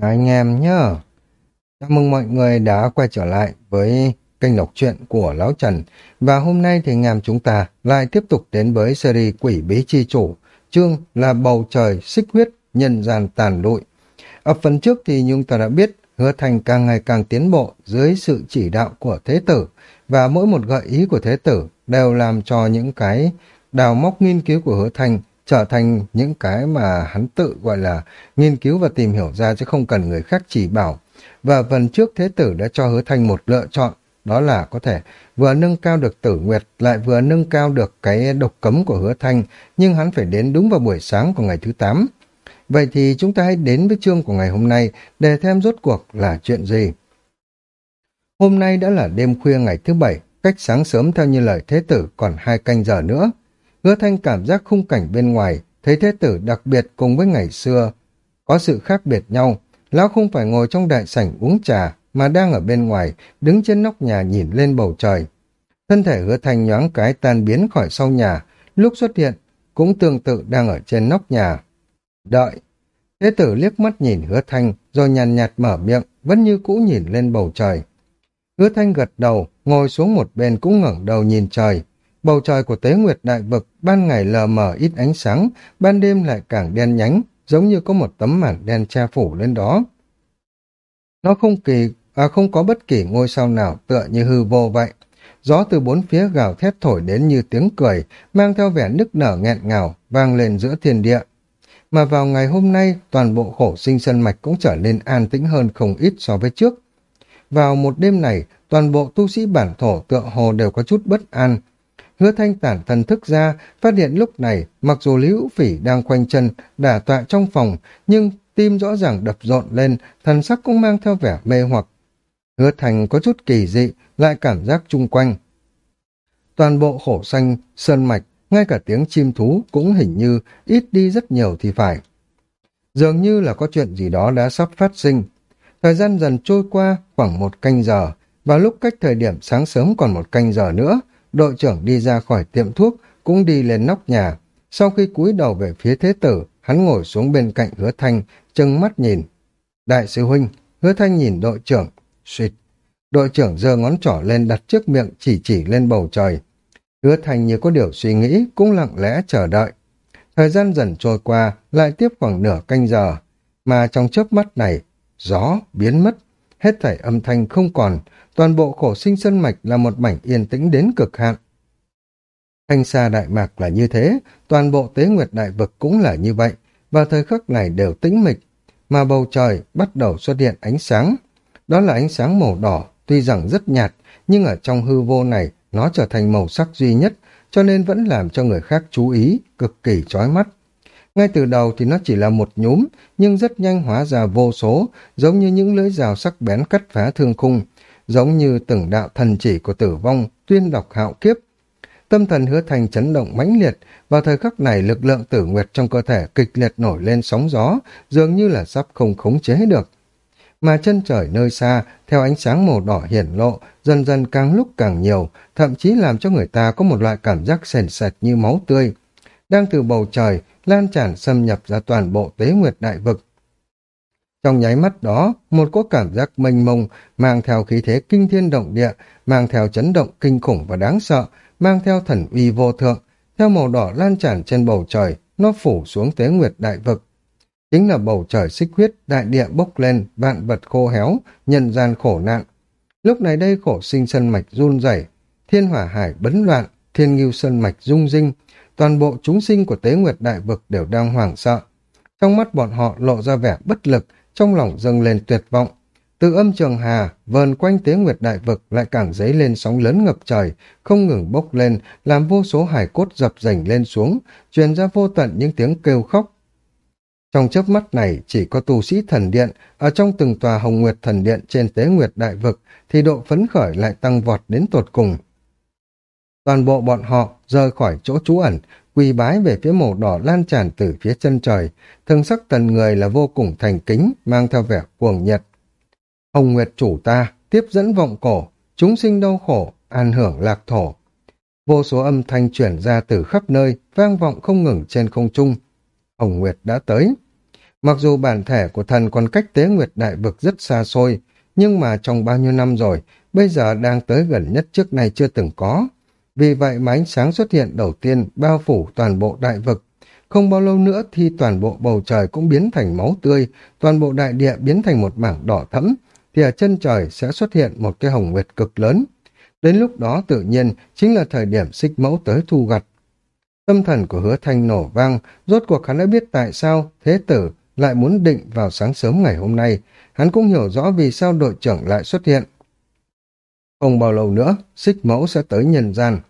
Anh em nhá. Chào mừng mọi người đã quay trở lại với kênh đọc truyện của Lão Trần. Và hôm nay thì anh em chúng ta lại tiếp tục đến với series Quỷ Bí Chi Chủ. Chương là Bầu Trời, Xích Huyết, Nhân gian Tàn Lụi. Ở phần trước thì chúng ta đã biết Hứa Thành càng ngày càng tiến bộ dưới sự chỉ đạo của Thế Tử. Và mỗi một gợi ý của Thế Tử đều làm cho những cái đào móc nghiên cứu của Hứa Thành trở thành những cái mà hắn tự gọi là nghiên cứu và tìm hiểu ra chứ không cần người khác chỉ bảo. Và phần trước Thế Tử đã cho Hứa Thanh một lựa chọn, đó là có thể vừa nâng cao được tử nguyệt lại vừa nâng cao được cái độc cấm của Hứa Thanh, nhưng hắn phải đến đúng vào buổi sáng của ngày thứ 8. Vậy thì chúng ta hãy đến với chương của ngày hôm nay để thêm rốt cuộc là chuyện gì. Hôm nay đã là đêm khuya ngày thứ bảy, cách sáng sớm theo như lời Thế Tử còn hai canh giờ nữa. Hứa thanh cảm giác khung cảnh bên ngoài, thấy thế tử đặc biệt cùng với ngày xưa. Có sự khác biệt nhau, lão không phải ngồi trong đại sảnh uống trà, mà đang ở bên ngoài, đứng trên nóc nhà nhìn lên bầu trời. Thân thể hứa thanh nhoáng cái tan biến khỏi sau nhà, lúc xuất hiện, cũng tương tự đang ở trên nóc nhà. Đợi. Thế tử liếc mắt nhìn hứa thanh, rồi nhàn nhạt mở miệng, vẫn như cũ nhìn lên bầu trời. Hứa thanh gật đầu, ngồi xuống một bên cũng ngẩng đầu nhìn trời. Bầu trời của tế nguyệt đại vực ban ngày lờ mờ ít ánh sáng, ban đêm lại càng đen nhánh, giống như có một tấm màn đen che phủ lên đó. Nó không kỳ, à không có bất kỳ ngôi sao nào tựa như hư vô vậy. Gió từ bốn phía gào thét thổi đến như tiếng cười, mang theo vẻ nức nở nghẹn ngào, vang lên giữa thiên địa. Mà vào ngày hôm nay, toàn bộ khổ sinh sân mạch cũng trở nên an tĩnh hơn không ít so với trước. Vào một đêm này, toàn bộ tu sĩ bản thổ tựa hồ đều có chút bất an, Hứa thanh tản thần thức ra, phát hiện lúc này, mặc dù Lý Hữu Phỉ đang khoanh chân, đả tọa trong phòng, nhưng tim rõ ràng đập rộn lên, thần sắc cũng mang theo vẻ mê hoặc. Hứa thành có chút kỳ dị, lại cảm giác chung quanh. Toàn bộ khổ xanh, sơn mạch, ngay cả tiếng chim thú cũng hình như ít đi rất nhiều thì phải. Dường như là có chuyện gì đó đã sắp phát sinh. Thời gian dần trôi qua khoảng một canh giờ, và lúc cách thời điểm sáng sớm còn một canh giờ nữa, đội trưởng đi ra khỏi tiệm thuốc, cũng đi lên nóc nhà. Sau khi cúi đầu về phía thế tử, hắn ngồi xuống bên cạnh hứa thanh, trừng mắt nhìn. Đại sư huynh, hứa thanh nhìn đội trưởng, suýt. Đội trưởng giơ ngón trỏ lên đặt trước miệng chỉ chỉ lên bầu trời. Hứa thanh như có điều suy nghĩ, cũng lặng lẽ chờ đợi. Thời gian dần trôi qua, lại tiếp khoảng nửa canh giờ, mà trong chớp mắt này, gió biến mất, hết thảy âm thanh không còn, toàn bộ khổ sinh sân mạch là một mảnh yên tĩnh đến cực hạn. Thanh xa đại mạc là như thế, toàn bộ tế nguyệt đại vực cũng là như vậy, và thời khắc này đều tĩnh mịch, mà bầu trời bắt đầu xuất hiện ánh sáng. Đó là ánh sáng màu đỏ, tuy rằng rất nhạt, nhưng ở trong hư vô này nó trở thành màu sắc duy nhất, cho nên vẫn làm cho người khác chú ý, cực kỳ chói mắt. Ngay từ đầu thì nó chỉ là một nhúm, nhưng rất nhanh hóa ra vô số, giống như những lưỡi rào sắc bén cắt phá thương khung, giống như từng đạo thần chỉ của tử vong, tuyên đọc hạo kiếp. Tâm thần hứa thành chấn động mãnh liệt, vào thời khắc này lực lượng tử nguyệt trong cơ thể kịch liệt nổi lên sóng gió, dường như là sắp không khống chế được. Mà chân trời nơi xa, theo ánh sáng màu đỏ hiển lộ, dần dần càng lúc càng nhiều, thậm chí làm cho người ta có một loại cảm giác sền sệt như máu tươi. Đang từ bầu trời, lan tràn xâm nhập ra toàn bộ tế nguyệt đại vực, trong nháy mắt đó, một có cảm giác mênh mông, mang theo khí thế kinh thiên động địa, mang theo chấn động kinh khủng và đáng sợ, mang theo thần uy vô thượng, theo màu đỏ lan tràn trên bầu trời, nó phủ xuống tế nguyệt đại vực. Chính là bầu trời xích huyết, đại địa bốc lên, vạn vật khô héo, nhân gian khổ nạn. Lúc này đây khổ sinh sân mạch run rẩy, thiên hỏa hải bấn loạn, thiên nghiêu sân mạch rung rinh, toàn bộ chúng sinh của tế nguyệt đại vực đều đang hoảng sợ. Trong mắt bọn họ lộ ra vẻ bất lực, trong lòng dâng lên tuyệt vọng. Từ âm trường hà, vờn quanh tế nguyệt đại vực lại càng dấy lên sóng lớn ngập trời, không ngừng bốc lên, làm vô số hải cốt dập dành lên xuống, truyền ra vô tận những tiếng kêu khóc. Trong chớp mắt này, chỉ có tu sĩ thần điện, ở trong từng tòa hồng nguyệt thần điện trên tế nguyệt đại vực, thì độ phấn khởi lại tăng vọt đến tột cùng. Toàn bộ bọn họ rời khỏi chỗ trú ẩn, quỳ bái về phía màu đỏ lan tràn từ phía chân trời, thân sắc tần người là vô cùng thành kính, mang theo vẻ cuồng nhiệt. Hồng Nguyệt chủ ta, tiếp dẫn vọng cổ, chúng sinh đau khổ, an hưởng lạc thổ. Vô số âm thanh chuyển ra từ khắp nơi, vang vọng không ngừng trên không trung. Hồng Nguyệt đã tới. Mặc dù bản thể của thần còn cách tế nguyệt đại vực rất xa xôi, nhưng mà trong bao nhiêu năm rồi, bây giờ đang tới gần nhất trước nay chưa từng có. Vì vậy mà ánh sáng xuất hiện đầu tiên bao phủ toàn bộ đại vực. Không bao lâu nữa thì toàn bộ bầu trời cũng biến thành máu tươi, toàn bộ đại địa biến thành một mảng đỏ thẫm, thì ở chân trời sẽ xuất hiện một cái hồng nguyệt cực lớn. Đến lúc đó tự nhiên chính là thời điểm xích mẫu tới thu gặt. Tâm thần của hứa thanh nổ vang, rốt cuộc hắn đã biết tại sao thế tử lại muốn định vào sáng sớm ngày hôm nay. Hắn cũng hiểu rõ vì sao đội trưởng lại xuất hiện. Không bao lâu nữa, xích mẫu sẽ tới nhân gian.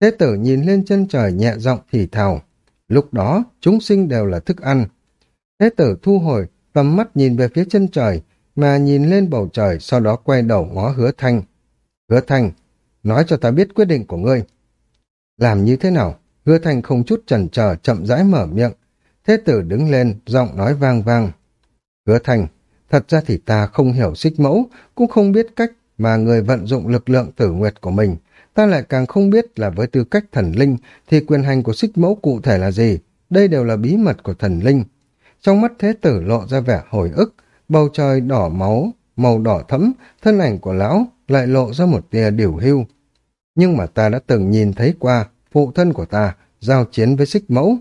Thế tử nhìn lên chân trời nhẹ giọng thì thào. Lúc đó, chúng sinh đều là thức ăn. Thế tử thu hồi, tầm mắt nhìn về phía chân trời, mà nhìn lên bầu trời, sau đó quay đầu ngó hứa thanh. Hứa thanh, nói cho ta biết quyết định của ngươi. Làm như thế nào? Hứa thanh không chút chần chờ chậm rãi mở miệng. Thế tử đứng lên, giọng nói vang vang. Hứa thanh, thật ra thì ta không hiểu xích mẫu, cũng không biết cách mà người vận dụng lực lượng tử nguyệt của mình. Ta lại càng không biết là với tư cách thần linh thì quyền hành của xích mẫu cụ thể là gì. Đây đều là bí mật của thần linh. Trong mắt thế tử lộ ra vẻ hồi ức, bầu trời đỏ máu, màu đỏ thẫm, thân ảnh của lão lại lộ ra một tia điều hưu. Nhưng mà ta đã từng nhìn thấy qua phụ thân của ta giao chiến với xích mẫu.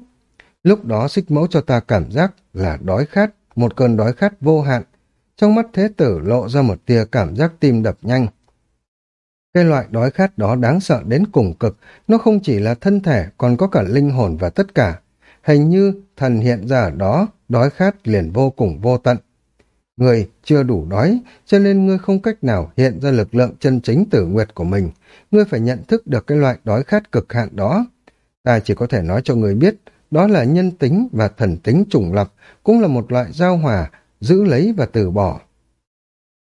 Lúc đó xích mẫu cho ta cảm giác là đói khát, một cơn đói khát vô hạn. Trong mắt thế tử lộ ra một tia cảm giác tim đập nhanh. Cái loại đói khát đó đáng sợ đến cùng cực, nó không chỉ là thân thể, còn có cả linh hồn và tất cả. Hình như thần hiện ra ở đó, đói khát liền vô cùng vô tận. Người chưa đủ đói, cho nên ngươi không cách nào hiện ra lực lượng chân chính tử nguyệt của mình. Ngươi phải nhận thức được cái loại đói khát cực hạn đó. Ta chỉ có thể nói cho người biết, đó là nhân tính và thần tính trùng lập, cũng là một loại giao hòa, giữ lấy và từ bỏ.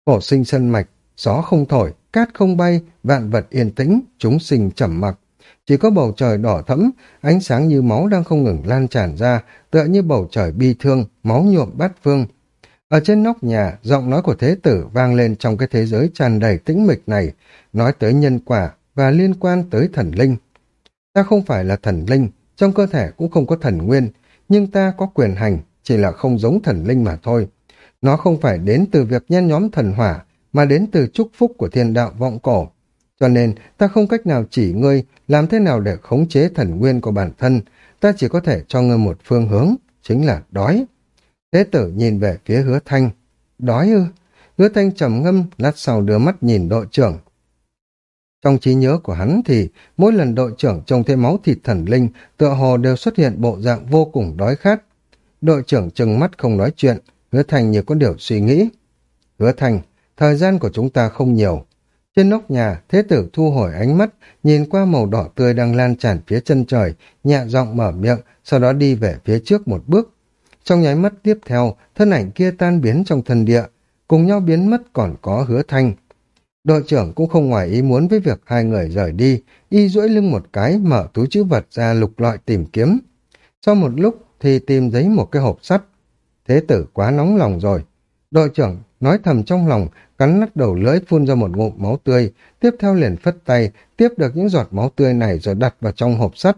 Cổ sinh sân mạch, gió không thổi, cát không bay, vạn vật yên tĩnh, chúng sinh trầm mặc. Chỉ có bầu trời đỏ thẫm, ánh sáng như máu đang không ngừng lan tràn ra, tựa như bầu trời bi thương, máu nhuộm bát phương. Ở trên nóc nhà, giọng nói của thế tử vang lên trong cái thế giới tràn đầy tĩnh mịch này, nói tới nhân quả và liên quan tới thần linh. Ta không phải là thần linh, trong cơ thể cũng không có thần nguyên, nhưng ta có quyền hành, chỉ là không giống thần linh mà thôi. Nó không phải đến từ việc nhen nhóm thần hỏa, mà đến từ chúc phúc của thiên đạo vọng cổ. Cho nên, ta không cách nào chỉ ngươi làm thế nào để khống chế thần nguyên của bản thân, ta chỉ có thể cho ngươi một phương hướng, chính là đói. Thế tử nhìn về phía hứa thanh. Đói ư? Hứa thanh trầm ngâm, lát sau đưa mắt nhìn đội trưởng. Trong trí nhớ của hắn thì mỗi lần đội trưởng trông thấy máu thịt thần linh, tựa hồ đều xuất hiện bộ dạng vô cùng đói khát. Đội trưởng trừng mắt không nói chuyện, hứa thành như có điều suy nghĩ. Hứa thành, thời gian của chúng ta không nhiều. Trên nóc nhà, thế tử thu hồi ánh mắt, nhìn qua màu đỏ tươi đang lan tràn phía chân trời, nhẹ giọng mở miệng, sau đó đi về phía trước một bước. Trong nháy mắt tiếp theo, thân ảnh kia tan biến trong thần địa, cùng nhau biến mất còn có hứa thanh. Đội trưởng cũng không ngoài ý muốn với việc hai người rời đi, y duỗi lưng một cái mở túi chữ vật ra lục loại tìm kiếm. Sau một lúc thì tìm thấy một cái hộp sắt. Thế tử quá nóng lòng rồi. Đội trưởng nói thầm trong lòng, cắn nát đầu lưỡi phun ra một ngụm máu tươi, tiếp theo liền phất tay, tiếp được những giọt máu tươi này rồi đặt vào trong hộp sắt.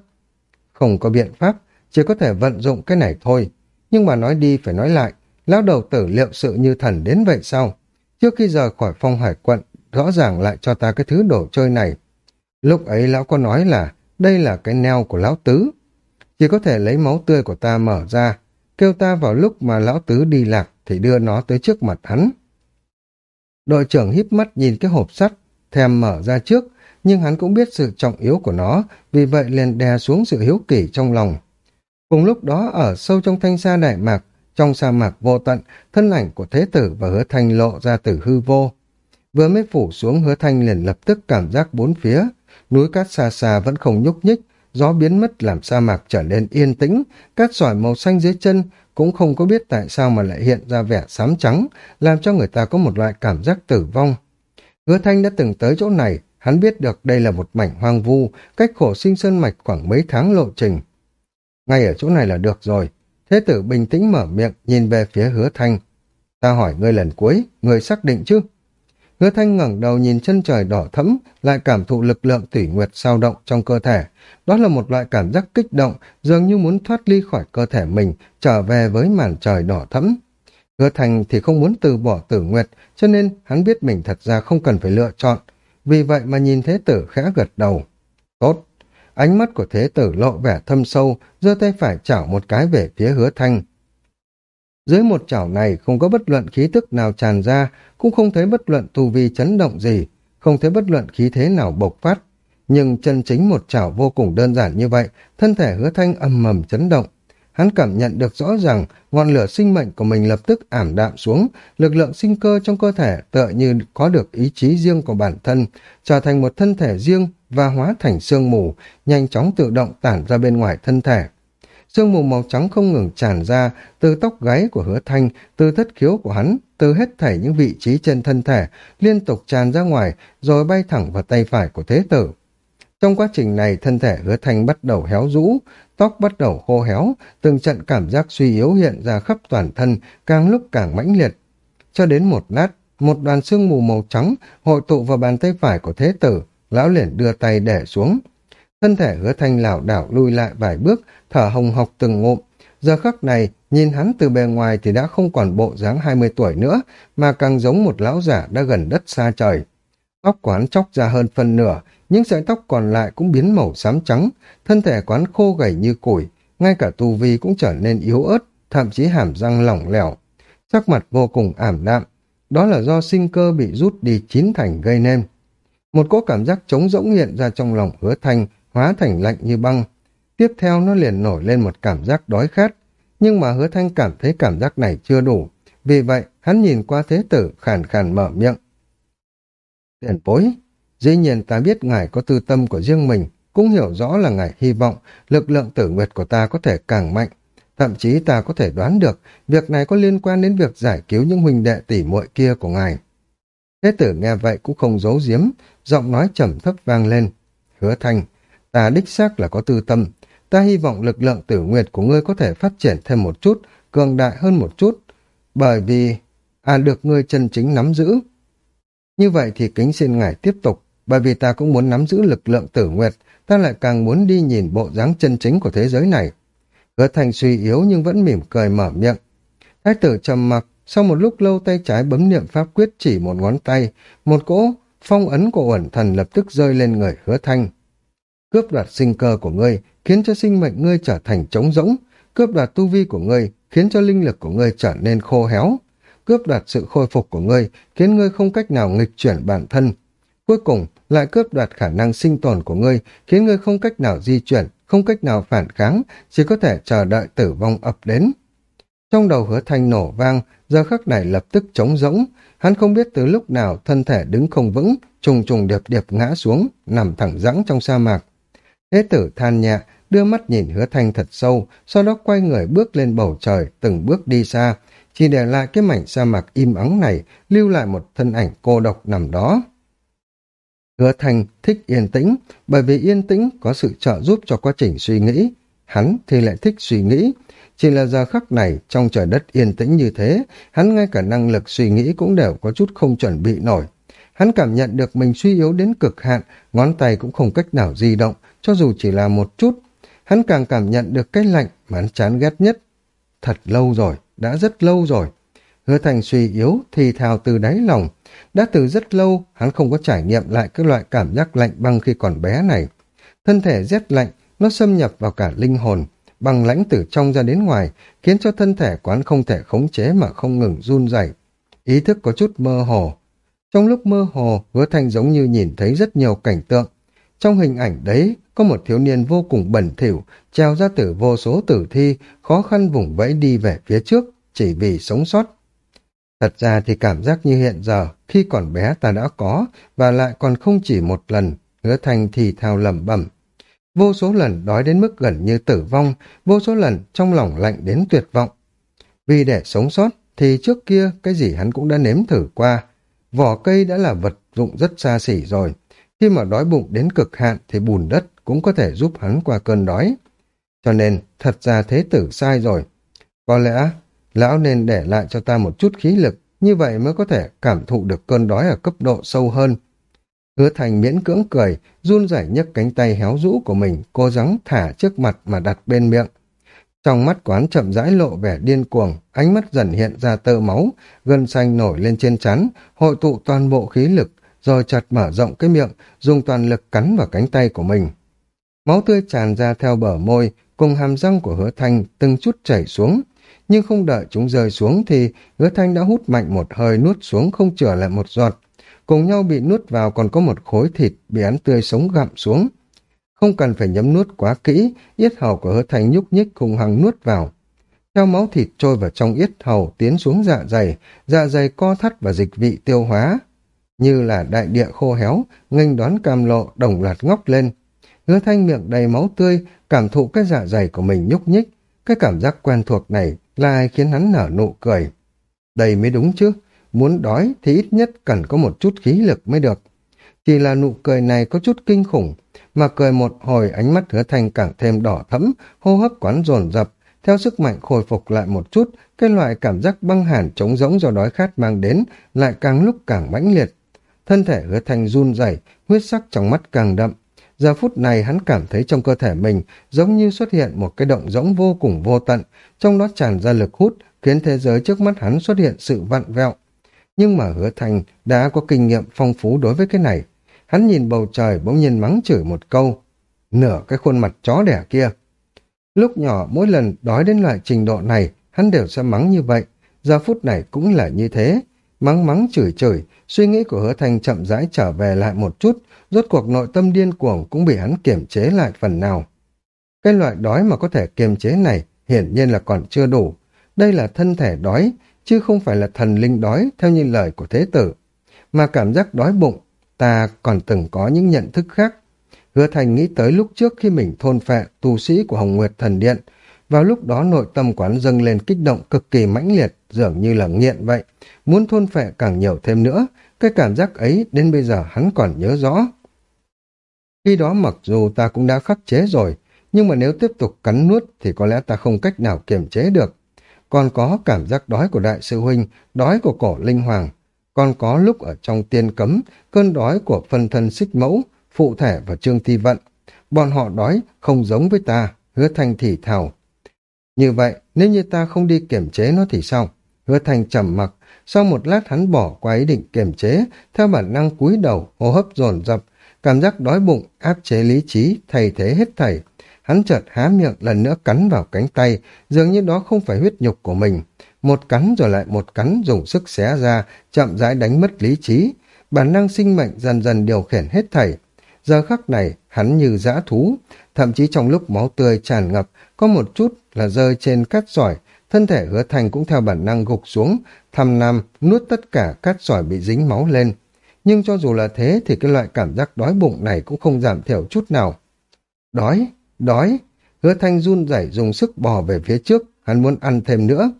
Không có biện pháp, chỉ có thể vận dụng cái này thôi. Nhưng mà nói đi phải nói lại, lão đầu tử liệu sự như thần đến vậy sao? Trước khi rời khỏi phong hải quận, rõ ràng lại cho ta cái thứ đồ chơi này. Lúc ấy lão có nói là đây là cái neo của lão tứ. Chỉ có thể lấy máu tươi của ta mở ra, kêu ta vào lúc mà lão tứ đi lạc thì đưa nó tới trước mặt hắn. Đội trưởng híp mắt nhìn cái hộp sắt, thèm mở ra trước, nhưng hắn cũng biết sự trọng yếu của nó, vì vậy liền đè xuống sự hiếu kỳ trong lòng. Cùng lúc đó ở sâu trong thanh sa đại mạc, trong sa mạc vô tận, thân ảnh của thế tử và hứa thanh lộ ra từ hư vô. Vừa mới phủ xuống hứa thanh liền lập tức cảm giác bốn phía, núi cát xa xa vẫn không nhúc nhích, gió biến mất làm sa mạc trở nên yên tĩnh, cát sỏi màu xanh dưới chân cũng không có biết tại sao mà lại hiện ra vẻ xám trắng, làm cho người ta có một loại cảm giác tử vong. Hứa thanh đã từng tới chỗ này, hắn biết được đây là một mảnh hoang vu, cách khổ sinh sơn mạch khoảng mấy tháng lộ trình. Ngay ở chỗ này là được rồi. Thế tử bình tĩnh mở miệng, nhìn về phía hứa thanh. Ta hỏi ngươi lần cuối, ngươi xác định chứ? Hứa thanh ngẩng đầu nhìn chân trời đỏ thẫm, lại cảm thụ lực lượng tủy nguyệt sao động trong cơ thể. Đó là một loại cảm giác kích động, dường như muốn thoát ly khỏi cơ thể mình, trở về với màn trời đỏ thẫm. Hứa thanh thì không muốn từ bỏ tử nguyệt, cho nên hắn biết mình thật ra không cần phải lựa chọn. Vì vậy mà nhìn thế tử khẽ gật đầu. Tốt. Ánh mắt của thế tử lộ vẻ thâm sâu, giơ tay phải chảo một cái về phía hứa thanh. Dưới một chảo này không có bất luận khí tức nào tràn ra, cũng không thấy bất luận tu vi chấn động gì, không thấy bất luận khí thế nào bộc phát. Nhưng chân chính một chảo vô cùng đơn giản như vậy, thân thể hứa thanh âm mầm chấn động. Hắn cảm nhận được rõ ràng ngọn lửa sinh mệnh của mình lập tức ảm đạm xuống, lực lượng sinh cơ trong cơ thể tựa như có được ý chí riêng của bản thân, trở thành một thân thể riêng và hóa thành sương mù, nhanh chóng tự động tản ra bên ngoài thân thể. Sương mù màu trắng không ngừng tràn ra từ tóc gáy của hứa thanh, từ thất khiếu của hắn, từ hết thảy những vị trí trên thân thể, liên tục tràn ra ngoài, rồi bay thẳng vào tay phải của thế tử. Trong quá trình này, thân thể hứa thanh bắt đầu héo rũ, tóc bắt đầu khô héo, từng trận cảm giác suy yếu hiện ra khắp toàn thân, càng lúc càng mãnh liệt. Cho đến một lát, một đoàn sương mù màu trắng hội tụ vào bàn tay phải của thế tử, lão liền đưa tay để xuống. Thân thể hứa thanh lảo đảo lui lại vài bước, thở hồng hộc từng ngụm. Giờ khắc này, nhìn hắn từ bề ngoài thì đã không còn bộ dáng 20 tuổi nữa, mà càng giống một lão giả đã gần đất xa trời. Tóc quán chóc ra hơn phần nửa, những sợi tóc còn lại cũng biến màu xám trắng, thân thể quán khô gầy như củi, ngay cả tu vi cũng trở nên yếu ớt, thậm chí hàm răng lỏng lẻo. Sắc mặt vô cùng ảm đạm, đó là do sinh cơ bị rút đi chín thành gây nên. Một cỗ cảm giác trống rỗng hiện ra trong lòng hứa thanh, hóa thành lạnh như băng. Tiếp theo nó liền nổi lên một cảm giác đói khát, nhưng mà hứa thanh cảm thấy cảm giác này chưa đủ. Vì vậy, hắn nhìn qua thế tử khàn khàn mở miệng. Tiền bối, dĩ nhiên ta biết ngài có tư tâm của riêng mình, cũng hiểu rõ là ngài hy vọng lực lượng tử nguyệt của ta có thể càng mạnh. Thậm chí ta có thể đoán được việc này có liên quan đến việc giải cứu những huynh đệ tỷ muội kia của ngài. Thế tử nghe vậy cũng không giấu giếm, giọng nói trầm thấp vang lên. Hứa thanh, ta đích xác là có tư tâm. Ta hy vọng lực lượng tử nguyệt của ngươi có thể phát triển thêm một chút, cường đại hơn một chút. Bởi vì, à được ngươi chân chính nắm giữ. Như vậy thì kính xin ngài tiếp tục, bởi vì ta cũng muốn nắm giữ lực lượng tử nguyệt, ta lại càng muốn đi nhìn bộ dáng chân chính của thế giới này. Hứa thành suy yếu nhưng vẫn mỉm cười mở miệng. Thái tử trầm mặc, sau một lúc lâu tay trái bấm niệm pháp quyết chỉ một ngón tay, một cỗ phong ấn của uẩn thần lập tức rơi lên người hứa thanh. Cướp đoạt sinh cơ của ngươi, khiến cho sinh mệnh ngươi trở thành trống rỗng, cướp đoạt tu vi của ngươi, khiến cho linh lực của ngươi trở nên khô héo, cướp đoạt sự khôi phục của ngươi, khiến ngươi không cách nào nghịch chuyển bản thân. Cuối cùng, lại cướp đoạt khả năng sinh tồn của ngươi, khiến ngươi không cách nào di chuyển, không cách nào phản kháng, chỉ có thể chờ đợi tử vong ập đến. Trong đầu hứa thanh nổ vang, giờ khắc này lập tức trống rỗng, hắn không biết từ lúc nào thân thể đứng không vững, trùng trùng điệp điệp ngã xuống, nằm thẳng rãng trong sa mạc. Thế tử than nhẹ, đưa mắt nhìn hứa thanh thật sâu, sau đó quay người bước lên bầu trời, từng bước đi xa, chỉ để lại cái mảnh sa mạc im ắng này, lưu lại một thân ảnh cô độc nằm đó. Hứa thanh thích yên tĩnh, bởi vì yên tĩnh có sự trợ giúp cho quá trình suy nghĩ. Hắn thì lại thích suy nghĩ. Chỉ là giờ khắc này, trong trời đất yên tĩnh như thế, hắn ngay cả năng lực suy nghĩ cũng đều có chút không chuẩn bị nổi. Hắn cảm nhận được mình suy yếu đến cực hạn, ngón tay cũng không cách nào di động, cho dù chỉ là một chút. Hắn càng cảm nhận được cái lạnh mà hắn chán ghét nhất. Thật lâu rồi, đã rất lâu rồi. Hứa thành suy yếu, thì thào từ đáy lòng. Đã từ rất lâu, hắn không có trải nghiệm lại các loại cảm giác lạnh băng khi còn bé này. Thân thể rét lạnh, nó xâm nhập vào cả linh hồn, bằng lãnh từ trong ra đến ngoài, khiến cho thân thể quán không thể khống chế mà không ngừng run rẩy. Ý thức có chút mơ hồ. Trong lúc mơ hồ, hứa thành giống như nhìn thấy rất nhiều cảnh tượng. Trong hình ảnh đấy, có một thiếu niên vô cùng bẩn thỉu, treo ra từ vô số tử thi, khó khăn vùng vẫy đi về phía trước, chỉ vì sống sót. Thật ra thì cảm giác như hiện giờ, khi còn bé ta đã có, và lại còn không chỉ một lần, hứa thành thì thào lẩm bẩm. Vô số lần đói đến mức gần như tử vong, vô số lần trong lòng lạnh đến tuyệt vọng. Vì để sống sót, thì trước kia cái gì hắn cũng đã nếm thử qua. Vỏ cây đã là vật dụng rất xa xỉ rồi. Khi mà đói bụng đến cực hạn thì bùn đất cũng có thể giúp hắn qua cơn đói. Cho nên, thật ra thế tử sai rồi. Có lẽ, lão nên để lại cho ta một chút khí lực, như vậy mới có thể cảm thụ được cơn đói ở cấp độ sâu hơn. Hứa thành miễn cưỡng cười, run rẩy nhấc cánh tay héo rũ của mình, cố gắng thả trước mặt mà đặt bên miệng. Trong mắt quán chậm rãi lộ vẻ điên cuồng, ánh mắt dần hiện ra tơ máu, gân xanh nổi lên trên chắn, hội tụ toàn bộ khí lực, rồi chặt mở rộng cái miệng, dùng toàn lực cắn vào cánh tay của mình. Máu tươi tràn ra theo bờ môi, cùng hàm răng của hứa thanh từng chút chảy xuống. Nhưng không đợi chúng rơi xuống thì hứa thanh đã hút mạnh một hơi nuốt xuống không trở lại một giọt. Cùng nhau bị nuốt vào còn có một khối thịt bị án tươi sống gặm xuống. Không cần phải nhấm nuốt quá kỹ, yết hầu của hứa thanh nhúc nhích hùng hằng nuốt vào. Theo máu thịt trôi vào trong yết hầu tiến xuống dạ dày, dạ dày co thắt và dịch vị tiêu hóa. Như là đại địa khô héo, nghênh đón cam lộ đồng loạt ngóc lên. Hứa thanh miệng đầy máu tươi, cảm thụ cái dạ dày của mình nhúc nhích. Cái cảm giác quen thuộc này lại khiến hắn nở nụ cười. Đây mới đúng chứ, muốn đói thì ít nhất cần có một chút khí lực mới được. Chỉ là nụ cười này có chút kinh khủng, mà cười một hồi ánh mắt hứa thanh càng thêm đỏ thẫm, hô hấp quán dồn dập, theo sức mạnh khôi phục lại một chút, cái loại cảm giác băng hàn trống rỗng do đói khát mang đến lại càng lúc càng mãnh liệt. Thân thể hứa thanh run rẩy, huyết sắc trong mắt càng đậm. Giờ phút này hắn cảm thấy trong cơ thể mình giống như xuất hiện một cái động rỗng vô cùng vô tận, trong đó tràn ra lực hút, khiến thế giới trước mắt hắn xuất hiện sự vặn vẹo. Nhưng mà hứa thanh đã có kinh nghiệm phong phú đối với cái này. Hắn nhìn bầu trời bỗng nhiên mắng chửi một câu. Nửa cái khuôn mặt chó đẻ kia. Lúc nhỏ mỗi lần đói đến loại trình độ này, hắn đều sẽ mắng như vậy. Giờ phút này cũng là như thế. Mắng mắng chửi chửi, suy nghĩ của hứa thanh chậm rãi trở về lại một chút, rốt cuộc nội tâm điên cuồng cũng bị hắn kiềm chế lại phần nào. Cái loại đói mà có thể kiềm chế này hiển nhiên là còn chưa đủ. Đây là thân thể đói, chứ không phải là thần linh đói theo như lời của thế tử. Mà cảm giác đói bụng, ta còn từng có những nhận thức khác. Hứa Thành nghĩ tới lúc trước khi mình thôn phệ tu sĩ của Hồng Nguyệt Thần Điện. Vào lúc đó nội tâm quán dâng lên kích động cực kỳ mãnh liệt, dường như là nghiện vậy. Muốn thôn phệ càng nhiều thêm nữa, cái cảm giác ấy đến bây giờ hắn còn nhớ rõ. Khi đó mặc dù ta cũng đã khắc chế rồi, nhưng mà nếu tiếp tục cắn nuốt thì có lẽ ta không cách nào kiềm chế được. Còn có cảm giác đói của đại sư huynh, đói của cổ linh hoàng, còn có lúc ở trong tiên cấm, cơn đói của phân thân xích mẫu, phụ thể và trương thi vận. Bọn họ đói không giống với ta, hứa thanh thì thào. Như vậy, nếu như ta không đi kiềm chế nó thì sao? Hứa thành trầm mặc, sau một lát hắn bỏ qua ý định kiềm chế, theo bản năng cúi đầu, hô hấp dồn dập, cảm giác đói bụng, áp chế lý trí, thay thế hết thảy. Hắn chợt há miệng lần nữa cắn vào cánh tay, dường như đó không phải huyết nhục của mình. Một cắn rồi lại một cắn dùng sức xé ra, chậm rãi đánh mất lý trí. Bản năng sinh mệnh dần dần điều khiển hết thảy. Giờ khắc này, hắn như dã thú, thậm chí trong lúc máu tươi tràn ngập, có một chút là rơi trên cát sỏi, thân thể hứa thành cũng theo bản năng gục xuống, thăm nam nuốt tất cả cát sỏi bị dính máu lên. Nhưng cho dù là thế thì cái loại cảm giác đói bụng này cũng không giảm thiểu chút nào. Đói, đói, hứa thanh run rẩy dùng sức bò về phía trước, hắn muốn ăn thêm nữa.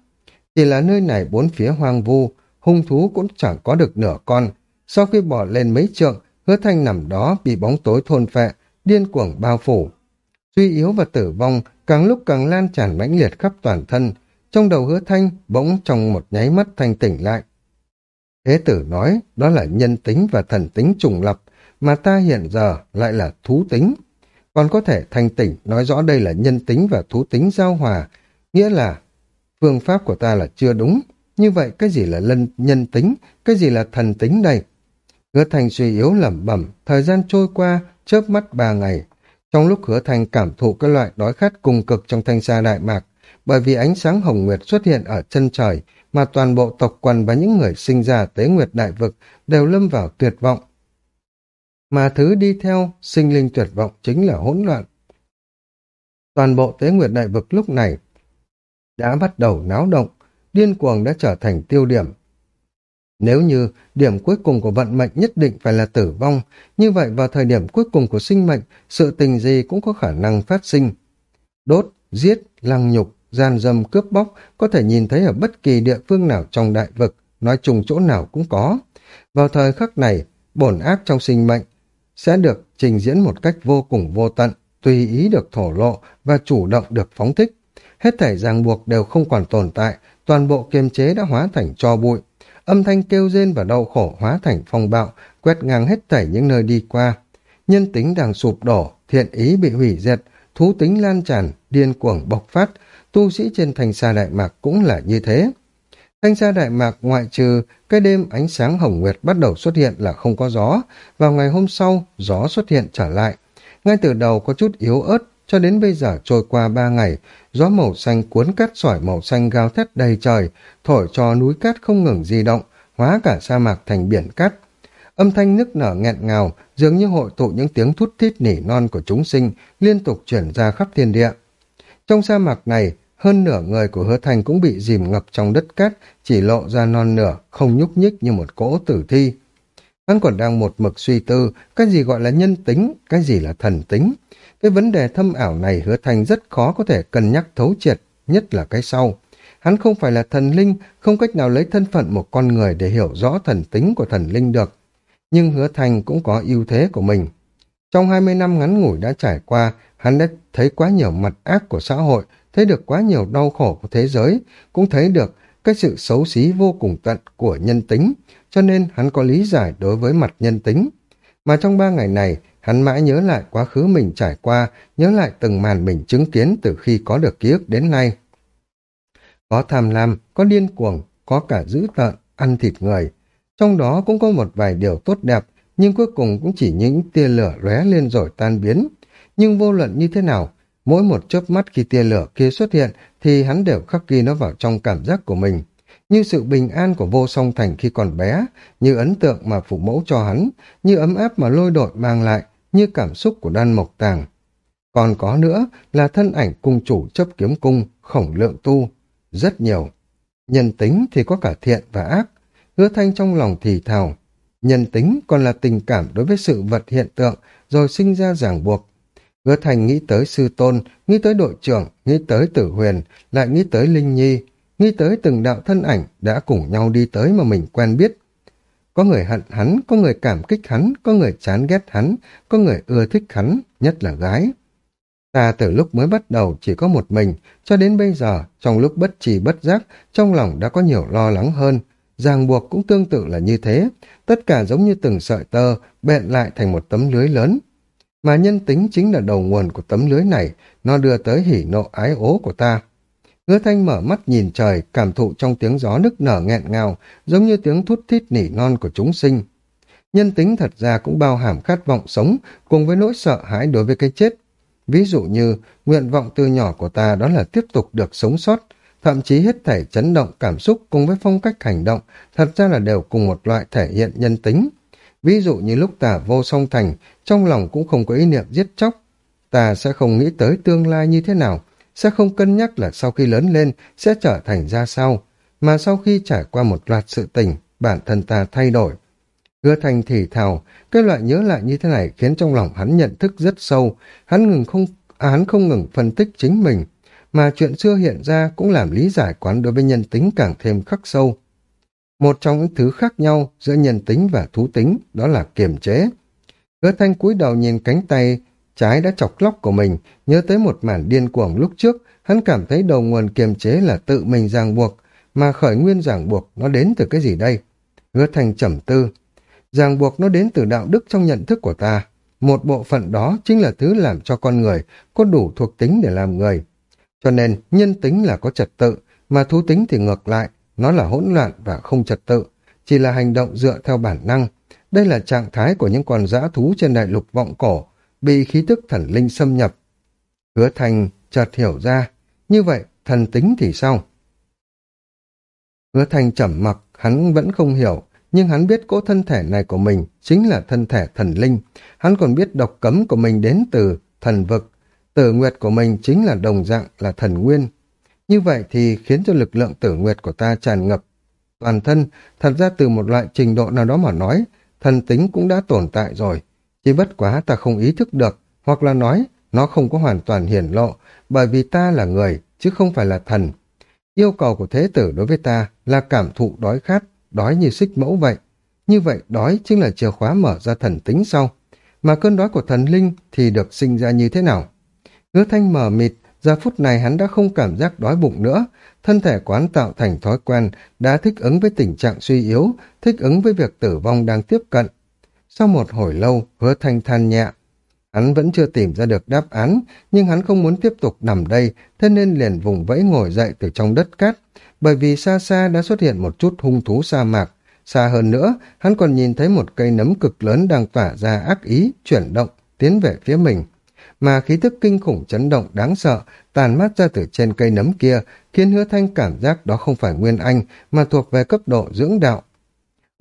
Chỉ là nơi này bốn phía hoang vu, hung thú cũng chẳng có được nửa con. Sau khi bỏ lên mấy trượng, hứa thanh nằm đó bị bóng tối thôn phệ, điên cuồng bao phủ. Suy yếu và tử vong càng lúc càng lan tràn mãnh liệt khắp toàn thân. Trong đầu hứa thanh bỗng trong một nháy mắt thanh tỉnh lại. Thế tử nói đó là nhân tính và thần tính trùng lập, mà ta hiện giờ lại là thú tính. Còn có thể thanh tỉnh nói rõ đây là nhân tính và thú tính giao hòa, nghĩa là phương pháp của ta là chưa đúng. Như vậy cái gì là lân nhân tính, cái gì là thần tính đây? Hứa Thành suy yếu lẩm bẩm, thời gian trôi qua, chớp mắt ba ngày. Trong lúc Hứa Thành cảm thụ cái loại đói khát cùng cực trong thanh xa Đại Mạc, bởi vì ánh sáng hồng nguyệt xuất hiện ở chân trời, mà toàn bộ tộc quần và những người sinh ra tế nguyệt đại vực đều lâm vào tuyệt vọng. Mà thứ đi theo sinh linh tuyệt vọng chính là hỗn loạn. Toàn bộ tế nguyệt đại vực lúc này đã bắt đầu náo động, điên cuồng đã trở thành tiêu điểm. Nếu như điểm cuối cùng của vận mệnh nhất định phải là tử vong, như vậy vào thời điểm cuối cùng của sinh mệnh, sự tình gì cũng có khả năng phát sinh. Đốt, giết, lăng nhục, gian dâm cướp bóc có thể nhìn thấy ở bất kỳ địa phương nào trong đại vực, nói chung chỗ nào cũng có. Vào thời khắc này, bổn ác trong sinh mệnh sẽ được trình diễn một cách vô cùng vô tận, tùy ý được thổ lộ và chủ động được phóng thích. Hết thảy ràng buộc đều không còn tồn tại, toàn bộ kiềm chế đã hóa thành cho bụi âm thanh kêu rên và đau khổ hóa thành phong bạo, quét ngang hết thảy những nơi đi qua. Nhân tính đang sụp đổ, thiện ý bị hủy diệt, thú tính lan tràn, điên cuồng bộc phát, tu sĩ trên thành xa Đại Mạc cũng là như thế. Thanh xa Đại Mạc ngoại trừ cái đêm ánh sáng hồng nguyệt bắt đầu xuất hiện là không có gió, vào ngày hôm sau gió xuất hiện trở lại. Ngay từ đầu có chút yếu ớt, cho đến bây giờ trôi qua ba ngày, gió màu xanh cuốn cát sỏi màu xanh gào thét đầy trời, thổi cho núi cát không ngừng di động, hóa cả sa mạc thành biển cát. Âm thanh nức nở nghẹn ngào, dường như hội tụ những tiếng thút thít nỉ non của chúng sinh, liên tục chuyển ra khắp thiên địa. Trong sa mạc này, hơn nửa người của hứa thành cũng bị dìm ngập trong đất cát, chỉ lộ ra non nửa, không nhúc nhích như một cỗ tử thi. Hắn còn đang một mực suy tư, cái gì gọi là nhân tính, cái gì là thần tính. Cái vấn đề thâm ảo này hứa thành rất khó có thể cân nhắc thấu triệt, nhất là cái sau. Hắn không phải là thần linh, không cách nào lấy thân phận một con người để hiểu rõ thần tính của thần linh được. Nhưng hứa thành cũng có ưu thế của mình. Trong 20 năm ngắn ngủi đã trải qua, hắn đã thấy quá nhiều mặt ác của xã hội, thấy được quá nhiều đau khổ của thế giới, cũng thấy được cái sự xấu xí vô cùng tận của nhân tính, cho nên hắn có lý giải đối với mặt nhân tính. Mà trong ba ngày này, hắn mãi nhớ lại quá khứ mình trải qua, nhớ lại từng màn mình chứng kiến từ khi có được ký ức đến nay. Có tham lam, có điên cuồng, có cả dữ tợn, ăn thịt người. Trong đó cũng có một vài điều tốt đẹp, nhưng cuối cùng cũng chỉ những tia lửa lóe lên rồi tan biến. Nhưng vô luận như thế nào, mỗi một chớp mắt khi tia lửa kia xuất hiện thì hắn đều khắc ghi nó vào trong cảm giác của mình. Như sự bình an của vô song thành khi còn bé, như ấn tượng mà phụ mẫu cho hắn, như ấm áp mà lôi đội mang lại, như cảm xúc của đan mộc tàng. Còn có nữa là thân ảnh cung chủ chấp kiếm cung, khổng lượng tu, rất nhiều. Nhân tính thì có cả thiện và ác, hứa thanh trong lòng thì thào. Nhân tính còn là tình cảm đối với sự vật hiện tượng, rồi sinh ra ràng buộc. Hứa thanh nghĩ tới sư tôn, nghĩ tới đội trưởng, nghĩ tới tử huyền, lại nghĩ tới linh nhi, nghĩ tới từng đạo thân ảnh đã cùng nhau đi tới mà mình quen biết. Có người hận hắn, có người cảm kích hắn, có người chán ghét hắn, có người ưa thích hắn, nhất là gái. Ta từ lúc mới bắt đầu chỉ có một mình, cho đến bây giờ, trong lúc bất trì bất giác, trong lòng đã có nhiều lo lắng hơn. Ràng buộc cũng tương tự là như thế, tất cả giống như từng sợi tơ, bện lại thành một tấm lưới lớn. Mà nhân tính chính là đầu nguồn của tấm lưới này, nó đưa tới hỉ nộ ái ố của ta. Hứa thanh mở mắt nhìn trời, cảm thụ trong tiếng gió nức nở nghẹn ngào, giống như tiếng thút thít nỉ non của chúng sinh. Nhân tính thật ra cũng bao hàm khát vọng sống, cùng với nỗi sợ hãi đối với cái chết. Ví dụ như, nguyện vọng từ nhỏ của ta đó là tiếp tục được sống sót, thậm chí hết thảy chấn động cảm xúc cùng với phong cách hành động, thật ra là đều cùng một loại thể hiện nhân tính. Ví dụ như lúc ta vô song thành, trong lòng cũng không có ý niệm giết chóc. Ta sẽ không nghĩ tới tương lai như thế nào, sẽ không cân nhắc là sau khi lớn lên sẽ trở thành ra sao, mà sau khi trải qua một loạt sự tình, bản thân ta thay đổi. Hứa thành thì thào, cái loại nhớ lại như thế này khiến trong lòng hắn nhận thức rất sâu, hắn ngừng không à, hắn không ngừng phân tích chính mình, mà chuyện xưa hiện ra cũng làm lý giải quán đối với nhân tính càng thêm khắc sâu. Một trong những thứ khác nhau giữa nhân tính và thú tính đó là kiềm chế. Hứa thanh cúi đầu nhìn cánh tay trái đã chọc lóc của mình, nhớ tới một màn điên cuồng lúc trước, hắn cảm thấy đầu nguồn kiềm chế là tự mình ràng buộc, mà khởi nguyên ràng buộc nó đến từ cái gì đây? Hứa thành trầm tư. Ràng buộc nó đến từ đạo đức trong nhận thức của ta. Một bộ phận đó chính là thứ làm cho con người có đủ thuộc tính để làm người. Cho nên nhân tính là có trật tự, mà thú tính thì ngược lại, nó là hỗn loạn và không trật tự, chỉ là hành động dựa theo bản năng. Đây là trạng thái của những con dã thú trên đại lục vọng cổ, bị khí tức thần linh xâm nhập. Hứa thành chợt hiểu ra, như vậy thần tính thì sao? Hứa thành trầm mặc, hắn vẫn không hiểu, nhưng hắn biết cỗ thân thể này của mình chính là thân thể thần linh. Hắn còn biết độc cấm của mình đến từ thần vực, tử nguyệt của mình chính là đồng dạng là thần nguyên. Như vậy thì khiến cho lực lượng tử nguyệt của ta tràn ngập toàn thân, thật ra từ một loại trình độ nào đó mà nói, thần tính cũng đã tồn tại rồi. Chỉ bất quá ta không ý thức được, hoặc là nói nó không có hoàn toàn hiển lộ, bởi vì ta là người, chứ không phải là thần. Yêu cầu của thế tử đối với ta là cảm thụ đói khát, đói như xích mẫu vậy. Như vậy đói chính là chìa khóa mở ra thần tính sau. Mà cơn đói của thần linh thì được sinh ra như thế nào? Hứa thanh mờ mịt, giờ phút này hắn đã không cảm giác đói bụng nữa, thân thể quán tạo thành thói quen, đã thích ứng với tình trạng suy yếu, thích ứng với việc tử vong đang tiếp cận. Sau một hồi lâu, hứa thanh than nhẹ. Hắn vẫn chưa tìm ra được đáp án, nhưng hắn không muốn tiếp tục nằm đây, thế nên liền vùng vẫy ngồi dậy từ trong đất cát, bởi vì xa xa đã xuất hiện một chút hung thú sa mạc. Xa hơn nữa, hắn còn nhìn thấy một cây nấm cực lớn đang tỏa ra ác ý, chuyển động, tiến về phía mình. Mà khí thức kinh khủng chấn động đáng sợ, tàn mát ra từ trên cây nấm kia, khiến hứa thanh cảm giác đó không phải nguyên anh, mà thuộc về cấp độ dưỡng đạo.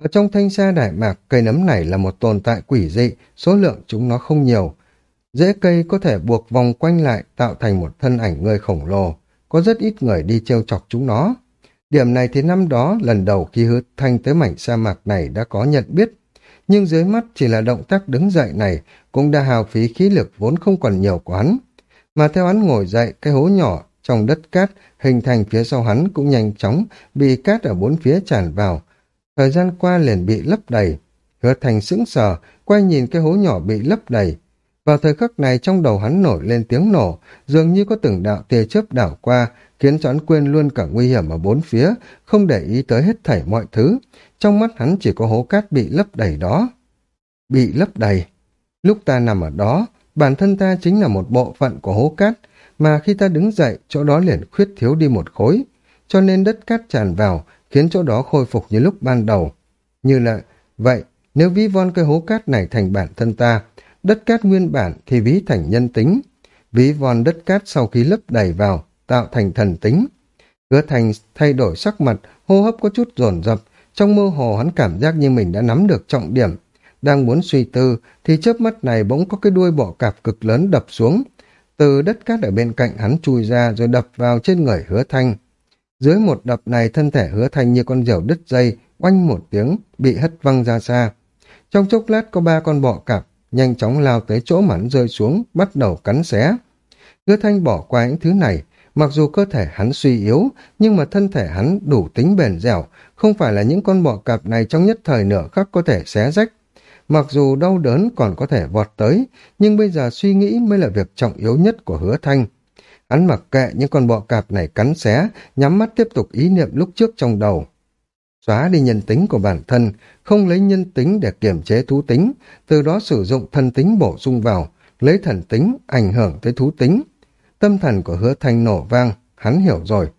Ở trong thanh sa đại mạc, cây nấm này là một tồn tại quỷ dị, số lượng chúng nó không nhiều. Rễ cây có thể buộc vòng quanh lại tạo thành một thân ảnh người khổng lồ, có rất ít người đi trêu chọc chúng nó. Điểm này thì năm đó, lần đầu khi hứa thanh tới mảnh sa mạc này đã có nhận biết, nhưng dưới mắt chỉ là động tác đứng dậy này cũng đã hào phí khí lực vốn không còn nhiều của hắn. Mà theo hắn ngồi dậy, cái hố nhỏ trong đất cát hình thành phía sau hắn cũng nhanh chóng bị cát ở bốn phía tràn vào. Thời gian qua liền bị lấp đầy. Hứa thành sững sờ, quay nhìn cái hố nhỏ bị lấp đầy. Vào thời khắc này trong đầu hắn nổi lên tiếng nổ, dường như có từng đạo tia chớp đảo qua, khiến cho hắn quên luôn cả nguy hiểm ở bốn phía, không để ý tới hết thảy mọi thứ. Trong mắt hắn chỉ có hố cát bị lấp đầy đó. Bị lấp đầy. Lúc ta nằm ở đó, bản thân ta chính là một bộ phận của hố cát, mà khi ta đứng dậy, chỗ đó liền khuyết thiếu đi một khối. Cho nên đất cát tràn vào, khiến chỗ đó khôi phục như lúc ban đầu. Như là, vậy, nếu ví von cái hố cát này thành bản thân ta, đất cát nguyên bản thì ví thành nhân tính. Ví von đất cát sau khi lấp đầy vào, tạo thành thần tính. Hứa thành thay đổi sắc mặt, hô hấp có chút dồn dập trong mơ hồ hắn cảm giác như mình đã nắm được trọng điểm. Đang muốn suy tư, thì chớp mắt này bỗng có cái đuôi bọ cạp cực lớn đập xuống. Từ đất cát ở bên cạnh hắn chui ra rồi đập vào trên người hứa thanh. Dưới một đập này thân thể hứa thanh như con diều đứt dây, oanh một tiếng, bị hất văng ra xa. Trong chốc lát có ba con bọ cạp, nhanh chóng lao tới chỗ mắn rơi xuống, bắt đầu cắn xé. Hứa thanh bỏ qua những thứ này, Mặc dù cơ thể hắn suy yếu, nhưng mà thân thể hắn đủ tính bền dẻo, không phải là những con bọ cạp này trong nhất thời nửa khắc có thể xé rách. Mặc dù đau đớn còn có thể vọt tới, nhưng bây giờ suy nghĩ mới là việc trọng yếu nhất của hứa thanh. Hắn mặc kệ những con bọ cạp này cắn xé, nhắm mắt tiếp tục ý niệm lúc trước trong đầu. Xóa đi nhân tính của bản thân, không lấy nhân tính để kiểm chế thú tính, từ đó sử dụng thân tính bổ sung vào, lấy thần tính ảnh hưởng tới thú tính. Tâm thần của hứa thanh nổ vang, hắn hiểu rồi.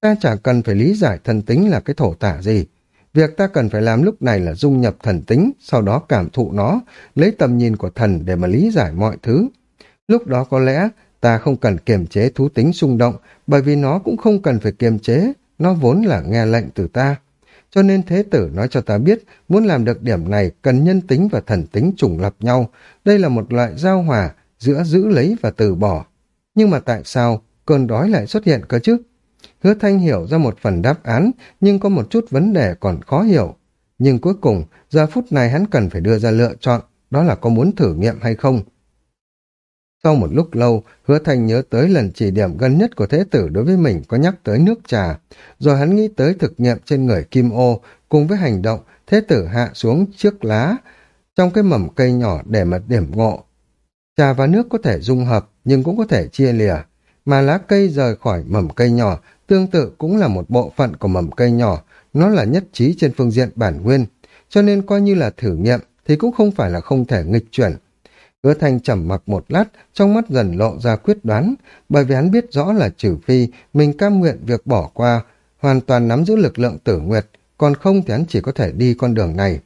Ta chả cần phải lý giải thần tính là cái thổ tả gì. Việc ta cần phải làm lúc này là dung nhập thần tính, sau đó cảm thụ nó, lấy tầm nhìn của thần để mà lý giải mọi thứ. Lúc đó có lẽ ta không cần kiềm chế thú tính xung động, bởi vì nó cũng không cần phải kiềm chế, nó vốn là nghe lệnh từ ta. Cho nên thế tử nói cho ta biết, muốn làm được điểm này cần nhân tính và thần tính trùng lập nhau. Đây là một loại giao hòa giữa giữ lấy và từ bỏ. Nhưng mà tại sao cơn đói lại xuất hiện cơ chứ? Hứa Thanh hiểu ra một phần đáp án, nhưng có một chút vấn đề còn khó hiểu. Nhưng cuối cùng, giờ phút này hắn cần phải đưa ra lựa chọn, đó là có muốn thử nghiệm hay không. Sau một lúc lâu, Hứa Thanh nhớ tới lần chỉ điểm gần nhất của Thế tử đối với mình có nhắc tới nước trà, rồi hắn nghĩ tới thực nghiệm trên người Kim Ô, cùng với hành động Thế tử hạ xuống chiếc lá trong cái mầm cây nhỏ để mà điểm ngộ. Trà và nước có thể dung hợp, nhưng cũng có thể chia lìa. Mà lá cây rời khỏi mầm cây nhỏ, tương tự cũng là một bộ phận của mầm cây nhỏ, nó là nhất trí trên phương diện bản nguyên, cho nên coi như là thử nghiệm thì cũng không phải là không thể nghịch chuyển. Hứa Thanh trầm mặc một lát, trong mắt dần lộ ra quyết đoán, bởi vì hắn biết rõ là trừ phi mình cam nguyện việc bỏ qua, hoàn toàn nắm giữ lực lượng tử nguyệt, còn không thì hắn chỉ có thể đi con đường này.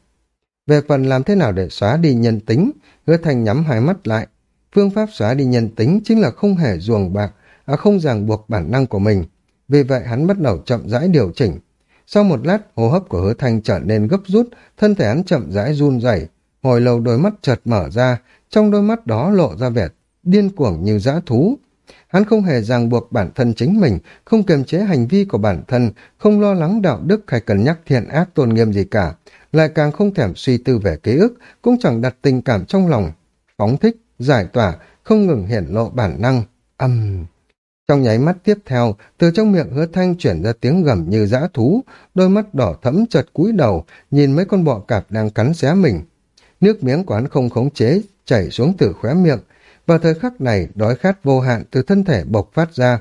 Về phần làm thế nào để xóa đi nhân tính, Hứa Thanh nhắm hai mắt lại, Phương pháp xóa đi nhân tính chính là không hề ruồng bạc, à không ràng buộc bản năng của mình. Vì vậy hắn bắt đầu chậm rãi điều chỉnh. Sau một lát, hô hấp của hứa thanh trở nên gấp rút, thân thể hắn chậm rãi run rẩy. Hồi lâu đôi mắt chợt mở ra, trong đôi mắt đó lộ ra vẻ điên cuồng như dã thú. Hắn không hề ràng buộc bản thân chính mình, không kiềm chế hành vi của bản thân, không lo lắng đạo đức hay cân nhắc thiện ác tôn nghiêm gì cả, lại càng không thèm suy tư về ký ức, cũng chẳng đặt tình cảm trong lòng. Phóng thích, giải tỏa, không ngừng hiển lộ bản năng, âm... Trong nháy mắt tiếp theo, từ trong miệng hứa thanh chuyển ra tiếng gầm như dã thú, đôi mắt đỏ thẫm chật cúi đầu, nhìn mấy con bọ cạp đang cắn xé mình. Nước miếng của hắn không khống chế, chảy xuống từ khóe miệng, Vào thời khắc này, đói khát vô hạn từ thân thể bộc phát ra.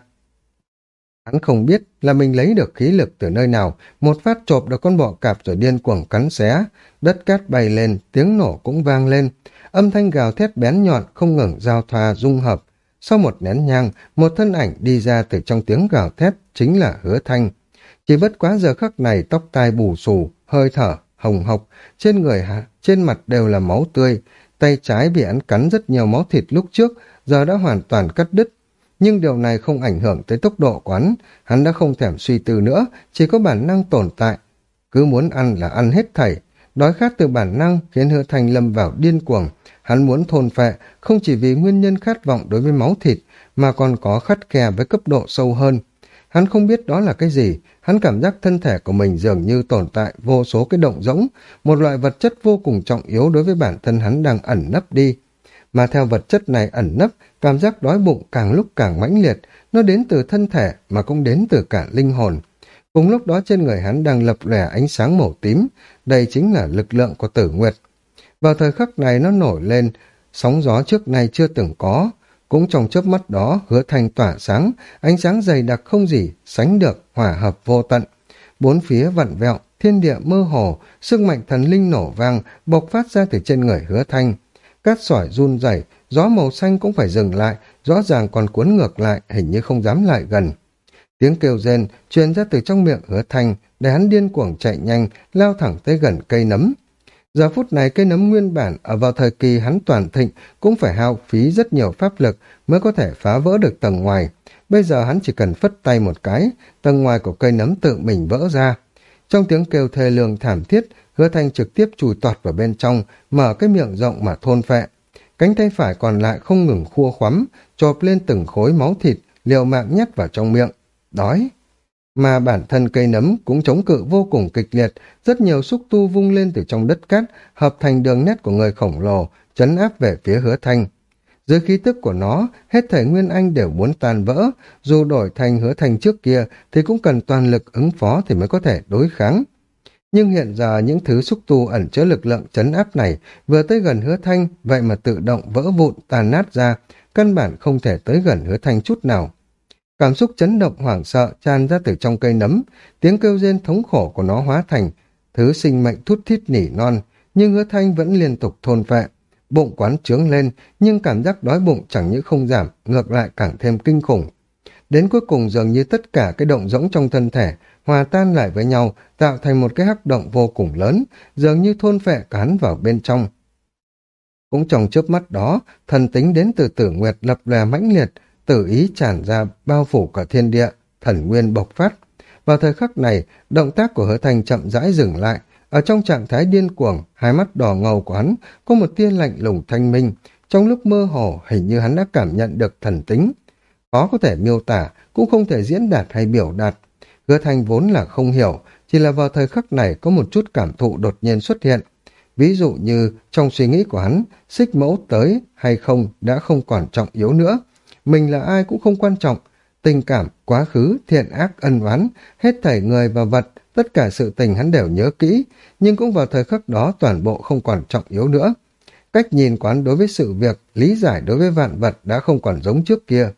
Hắn không biết là mình lấy được khí lực từ nơi nào, một phát chộp được con bọ cạp rồi điên cuồng cắn xé. Đất cát bay lên, tiếng nổ cũng vang lên. Âm thanh gào thét bén nhọn không ngừng giao thoa dung hợp. Sau một nén nhang, một thân ảnh đi ra từ trong tiếng gào thét, chính là hứa thanh. Chỉ bất quá giờ khắc này tóc tai bù xù, hơi thở, hồng hộc, trên người hạ, trên mặt đều là máu tươi, tay trái bị hắn cắn rất nhiều máu thịt lúc trước, giờ đã hoàn toàn cắt đứt. Nhưng điều này không ảnh hưởng tới tốc độ của hắn, hắn đã không thèm suy tư nữa, chỉ có bản năng tồn tại. Cứ muốn ăn là ăn hết thảy, đói khát từ bản năng khiến hứa thanh lâm vào điên cuồng. Hắn muốn thôn phệ, không chỉ vì nguyên nhân khát vọng đối với máu thịt, mà còn có khắt khe với cấp độ sâu hơn. Hắn không biết đó là cái gì, hắn cảm giác thân thể của mình dường như tồn tại vô số cái động rỗng, một loại vật chất vô cùng trọng yếu đối với bản thân hắn đang ẩn nấp đi. Mà theo vật chất này ẩn nấp, cảm giác đói bụng càng lúc càng mãnh liệt, nó đến từ thân thể mà cũng đến từ cả linh hồn. Cùng lúc đó trên người hắn đang lập lẻ ánh sáng màu tím, đây chính là lực lượng của tử nguyệt. Vào thời khắc này nó nổi lên, sóng gió trước nay chưa từng có, cũng trong chớp mắt đó, hứa thanh tỏa sáng, ánh sáng dày đặc không gì, sánh được, hòa hợp vô tận. Bốn phía vặn vẹo, thiên địa mơ hồ, sức mạnh thần linh nổ vang, bộc phát ra từ trên người hứa thanh. Cát sỏi run rẩy, gió màu xanh cũng phải dừng lại, rõ ràng còn cuốn ngược lại, hình như không dám lại gần. Tiếng kêu rên truyền ra từ trong miệng hứa thanh, để hắn điên cuồng chạy nhanh, lao thẳng tới gần cây nấm. Giờ phút này cây nấm nguyên bản ở vào thời kỳ hắn toàn thịnh cũng phải hao phí rất nhiều pháp lực mới có thể phá vỡ được tầng ngoài. Bây giờ hắn chỉ cần phất tay một cái, tầng ngoài của cây nấm tự mình vỡ ra. Trong tiếng kêu thê lương thảm thiết, hứa thanh trực tiếp chùi toạt vào bên trong, mở cái miệng rộng mà thôn phệ. Cánh tay phải còn lại không ngừng khua khoắm, chộp lên từng khối máu thịt, liều mạng nhét vào trong miệng. Đói, mà bản thân cây nấm cũng chống cự vô cùng kịch liệt, rất nhiều xúc tu vung lên từ trong đất cát, hợp thành đường nét của người khổng lồ, chấn áp về phía hứa thanh. Dưới khí tức của nó, hết thể Nguyên Anh đều muốn tan vỡ, dù đổi thành hứa thanh trước kia thì cũng cần toàn lực ứng phó thì mới có thể đối kháng. Nhưng hiện giờ những thứ xúc tu ẩn chứa lực lượng chấn áp này vừa tới gần hứa thanh, vậy mà tự động vỡ vụn tàn nát ra, căn bản không thể tới gần hứa thanh chút nào. Cảm xúc chấn động hoảng sợ tràn ra từ trong cây nấm, tiếng kêu rên thống khổ của nó hóa thành thứ sinh mệnh thút thít nỉ non, nhưng hứa thanh vẫn liên tục thôn phệ. Bụng quán trướng lên, nhưng cảm giác đói bụng chẳng những không giảm, ngược lại càng thêm kinh khủng. Đến cuối cùng dường như tất cả cái động rỗng trong thân thể hòa tan lại với nhau, tạo thành một cái hắc động vô cùng lớn, dường như thôn phệ cán vào bên trong. Cũng trong chớp mắt đó, thần tính đến từ tử nguyệt lập lè mãnh liệt, tử ý tràn ra bao phủ cả thiên địa, thần nguyên bộc phát. Vào thời khắc này, động tác của hứa thành chậm rãi dừng lại. Ở trong trạng thái điên cuồng, hai mắt đỏ ngầu của hắn có một tia lạnh lùng thanh minh. Trong lúc mơ hồ, hình như hắn đã cảm nhận được thần tính. Khó có thể miêu tả, cũng không thể diễn đạt hay biểu đạt. Hứa thành vốn là không hiểu, chỉ là vào thời khắc này có một chút cảm thụ đột nhiên xuất hiện. Ví dụ như trong suy nghĩ của hắn, xích mẫu tới hay không đã không còn trọng yếu nữa mình là ai cũng không quan trọng. Tình cảm, quá khứ, thiện ác, ân oán, hết thảy người và vật, tất cả sự tình hắn đều nhớ kỹ, nhưng cũng vào thời khắc đó toàn bộ không còn trọng yếu nữa. Cách nhìn quán đối với sự việc, lý giải đối với vạn vật đã không còn giống trước kia.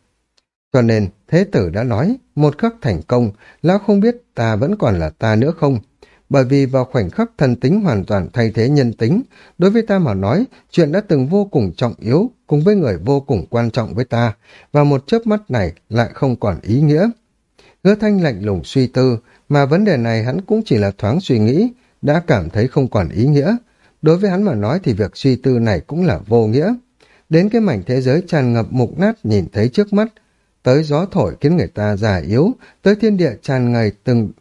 Cho nên, Thế tử đã nói, một khắc thành công, lão không biết ta vẫn còn là ta nữa không, bởi vì vào khoảnh khắc thần tính hoàn toàn thay thế nhân tính, đối với ta mà nói, chuyện đã từng vô cùng trọng yếu, cùng với người vô cùng quan trọng với ta, và một chớp mắt này lại không còn ý nghĩa. Hứa thanh lạnh lùng suy tư, mà vấn đề này hắn cũng chỉ là thoáng suy nghĩ, đã cảm thấy không còn ý nghĩa. Đối với hắn mà nói thì việc suy tư này cũng là vô nghĩa. Đến cái mảnh thế giới tràn ngập mục nát nhìn thấy trước mắt, tới gió thổi khiến người ta già yếu, tới thiên địa tràn ngầy từng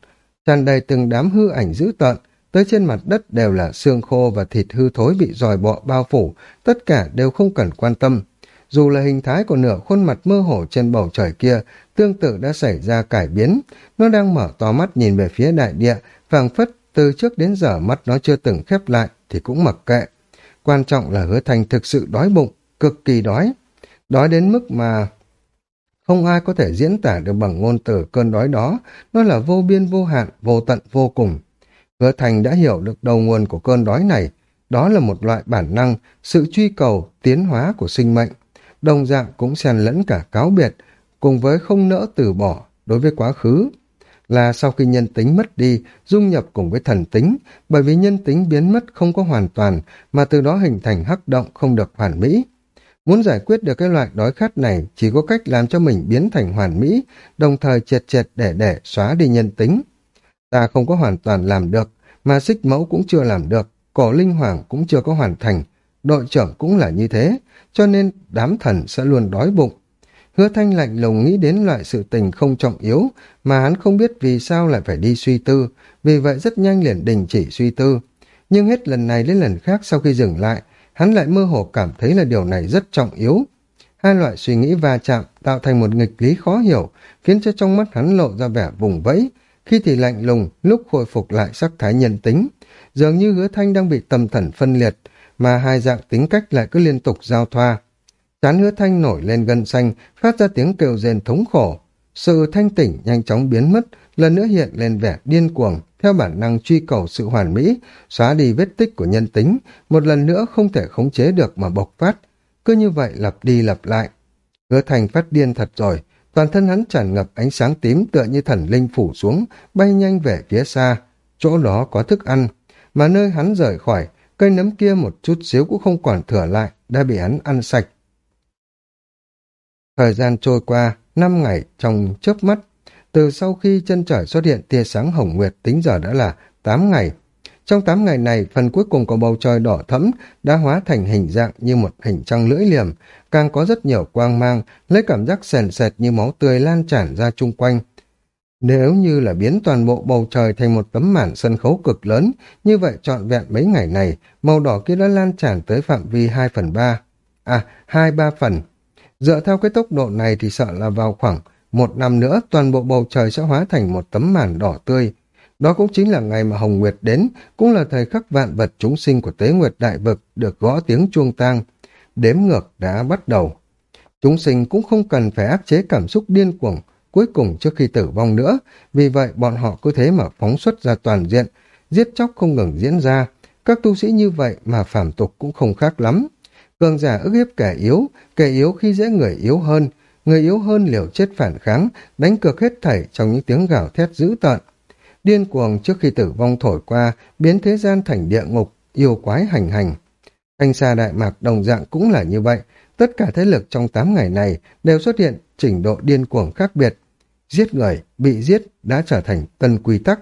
tràn đầy từng đám hư ảnh dữ tợn, tới trên mặt đất đều là xương khô và thịt hư thối bị dòi bọ bao phủ, tất cả đều không cần quan tâm. Dù là hình thái của nửa khuôn mặt mơ hồ trên bầu trời kia, tương tự đã xảy ra cải biến, nó đang mở to mắt nhìn về phía đại địa, phảng phất từ trước đến giờ mắt nó chưa từng khép lại thì cũng mặc kệ. Quan trọng là hứa thành thực sự đói bụng, cực kỳ đói. Đói đến mức mà không ai có thể diễn tả được bằng ngôn từ cơn đói đó, nó là vô biên vô hạn, vô tận vô cùng. Hứa Thành đã hiểu được đầu nguồn của cơn đói này, đó là một loại bản năng, sự truy cầu, tiến hóa của sinh mệnh. đồng dạng cũng xen lẫn cả cáo biệt, cùng với không nỡ từ bỏ đối với quá khứ. Là sau khi nhân tính mất đi, dung nhập cùng với thần tính, bởi vì nhân tính biến mất không có hoàn toàn, mà từ đó hình thành hắc động không được hoàn mỹ. Muốn giải quyết được cái loại đói khát này, chỉ có cách làm cho mình biến thành hoàn mỹ, đồng thời triệt triệt để để xóa đi nhân tính. Ta không có hoàn toàn làm được, mà xích mẫu cũng chưa làm được, cổ linh hoàng cũng chưa có hoàn thành, đội trưởng cũng là như thế, cho nên đám thần sẽ luôn đói bụng. Hứa thanh lạnh lùng nghĩ đến loại sự tình không trọng yếu, mà hắn không biết vì sao lại phải đi suy tư, vì vậy rất nhanh liền đình chỉ suy tư. Nhưng hết lần này đến lần khác sau khi dừng lại, hắn lại mơ hồ cảm thấy là điều này rất trọng yếu. Hai loại suy nghĩ va chạm tạo thành một nghịch lý khó hiểu, khiến cho trong mắt hắn lộ ra vẻ vùng vẫy, khi thì lạnh lùng, lúc khôi phục lại sắc thái nhân tính. Dường như hứa thanh đang bị tâm thần phân liệt, mà hai dạng tính cách lại cứ liên tục giao thoa. Chán hứa thanh nổi lên gân xanh, phát ra tiếng kêu rên thống khổ. Sự thanh tỉnh nhanh chóng biến mất, lần nữa hiện lên vẻ điên cuồng, theo bản năng truy cầu sự hoàn mỹ, xóa đi vết tích của nhân tính, một lần nữa không thể khống chế được mà bộc phát. Cứ như vậy lặp đi lặp lại. Hứa thành phát điên thật rồi, toàn thân hắn tràn ngập ánh sáng tím tựa như thần linh phủ xuống, bay nhanh về phía xa. Chỗ đó có thức ăn, mà nơi hắn rời khỏi, cây nấm kia một chút xíu cũng không còn thừa lại, đã bị hắn ăn sạch. Thời gian trôi qua, năm ngày trong chớp mắt, từ sau khi chân trời xuất hiện tia sáng hồng nguyệt tính giờ đã là 8 ngày. Trong 8 ngày này, phần cuối cùng của bầu trời đỏ thẫm đã hóa thành hình dạng như một hình trăng lưỡi liềm, càng có rất nhiều quang mang, lấy cảm giác sền sệt như máu tươi lan tràn ra chung quanh. Nếu như là biến toàn bộ bầu trời thành một tấm màn sân khấu cực lớn, như vậy trọn vẹn mấy ngày này, màu đỏ kia đã lan tràn tới phạm vi 2 phần 3. À, 2-3 phần. Dựa theo cái tốc độ này thì sợ là vào khoảng một năm nữa toàn bộ bầu trời sẽ hóa thành một tấm màn đỏ tươi. Đó cũng chính là ngày mà Hồng Nguyệt đến, cũng là thời khắc vạn vật chúng sinh của Tế Nguyệt Đại Vực được gõ tiếng chuông tang. Đếm ngược đã bắt đầu. Chúng sinh cũng không cần phải áp chế cảm xúc điên cuồng cuối cùng trước khi tử vong nữa, vì vậy bọn họ cứ thế mà phóng xuất ra toàn diện, giết chóc không ngừng diễn ra. Các tu sĩ như vậy mà phàm tục cũng không khác lắm. Cường giả ức hiếp kẻ yếu, kẻ yếu khi dễ người yếu hơn, người yếu hơn liều chết phản kháng, đánh cược hết thảy trong những tiếng gào thét dữ tợn. Điên cuồng trước khi tử vong thổi qua, biến thế gian thành địa ngục, yêu quái hành hành. Thanh xa Đại Mạc đồng dạng cũng là như vậy, tất cả thế lực trong 8 ngày này đều xuất hiện trình độ điên cuồng khác biệt. Giết người, bị giết đã trở thành tân quy tắc.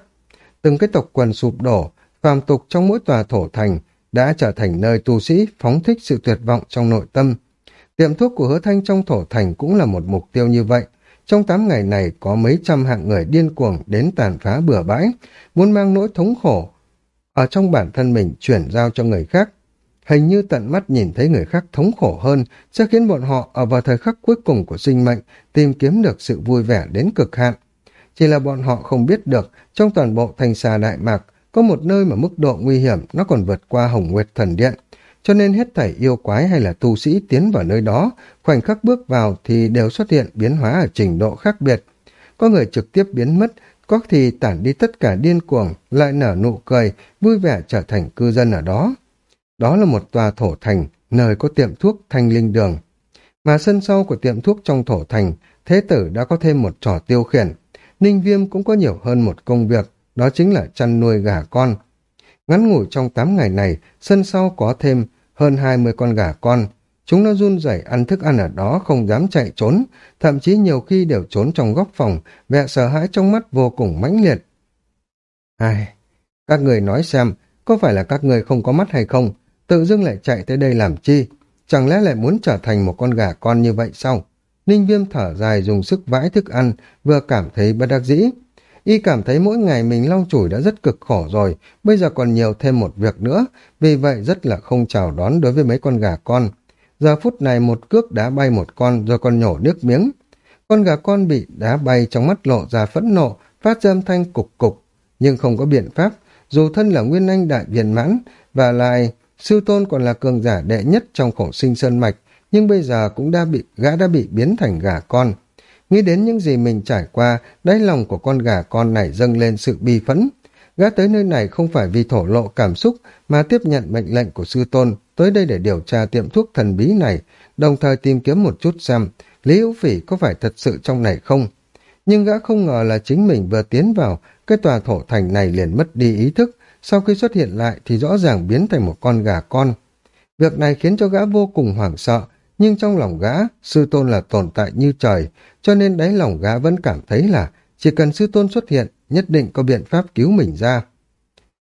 Từng cái tộc quần sụp đổ, phàm tục trong mỗi tòa thổ thành đã trở thành nơi tu sĩ phóng thích sự tuyệt vọng trong nội tâm, Tiệm thuốc của hứa thanh trong thổ thành cũng là một mục tiêu như vậy. Trong 8 ngày này có mấy trăm hạng người điên cuồng đến tàn phá bừa bãi, muốn mang nỗi thống khổ ở trong bản thân mình chuyển giao cho người khác. Hình như tận mắt nhìn thấy người khác thống khổ hơn sẽ khiến bọn họ ở vào thời khắc cuối cùng của sinh mệnh tìm kiếm được sự vui vẻ đến cực hạn. Chỉ là bọn họ không biết được trong toàn bộ thành xà Đại Mạc có một nơi mà mức độ nguy hiểm nó còn vượt qua Hồng Nguyệt Thần Điện cho nên hết thảy yêu quái hay là tu sĩ tiến vào nơi đó, khoảnh khắc bước vào thì đều xuất hiện biến hóa ở trình độ khác biệt. Có người trực tiếp biến mất, có thì tản đi tất cả điên cuồng, lại nở nụ cười, vui vẻ trở thành cư dân ở đó. Đó là một tòa thổ thành, nơi có tiệm thuốc thanh linh đường. Mà sân sau của tiệm thuốc trong thổ thành, thế tử đã có thêm một trò tiêu khiển. Ninh Viêm cũng có nhiều hơn một công việc, đó chính là chăn nuôi gà con. Ngắn ngủi trong 8 ngày này, sân sau có thêm hơn 20 con gà con. Chúng nó run rẩy ăn thức ăn ở đó không dám chạy trốn, thậm chí nhiều khi đều trốn trong góc phòng, vẻ sợ hãi trong mắt vô cùng mãnh liệt. Ai, các người nói xem, có phải là các người không có mắt hay không? Tự dưng lại chạy tới đây làm chi? Chẳng lẽ lại muốn trở thành một con gà con như vậy sao? Ninh viêm thở dài dùng sức vãi thức ăn, vừa cảm thấy bất đắc dĩ. Y cảm thấy mỗi ngày mình lau chùi đã rất cực khổ rồi, bây giờ còn nhiều thêm một việc nữa, vì vậy rất là không chào đón đối với mấy con gà con. Giờ phút này một cước đá bay một con rồi còn nhổ nước miếng. Con gà con bị đá bay trong mắt lộ ra phẫn nộ, phát ra âm thanh cục cục, nhưng không có biện pháp, dù thân là nguyên anh đại viên mãn và lại sư tôn còn là cường giả đệ nhất trong khổ sinh sơn mạch, nhưng bây giờ cũng đã bị gã đã bị biến thành gà con. Nghĩ đến những gì mình trải qua, đáy lòng của con gà con này dâng lên sự bi phẫn. gã tới nơi này không phải vì thổ lộ cảm xúc mà tiếp nhận mệnh lệnh của sư tôn tới đây để điều tra tiệm thuốc thần bí này, đồng thời tìm kiếm một chút xem Lý Hữu Phỉ có phải thật sự trong này không. Nhưng gã không ngờ là chính mình vừa tiến vào, cái tòa thổ thành này liền mất đi ý thức, sau khi xuất hiện lại thì rõ ràng biến thành một con gà con. Việc này khiến cho gã vô cùng hoảng sợ, nhưng trong lòng gã, sư tôn là tồn tại như trời, cho nên đáy lòng gã vẫn cảm thấy là chỉ cần sư tôn xuất hiện, nhất định có biện pháp cứu mình ra.